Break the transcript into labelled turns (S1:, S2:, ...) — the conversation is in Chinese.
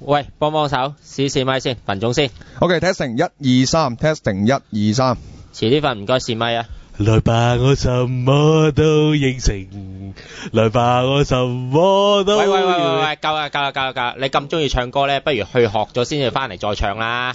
S1: 喂，
S2: 帮帮手，
S3: 试试咪先，群众先。
S4: OK，Testing 一二三，Testing 一二三。
S3: 迟啲份唔该试咪啊。
S5: 来吧，我什么都应承。来吧，我什么都。
S3: 喂喂喂喂，够啦够啦够啦够！你咁中意唱歌咧，不如去学咗先，至翻嚟再唱啦。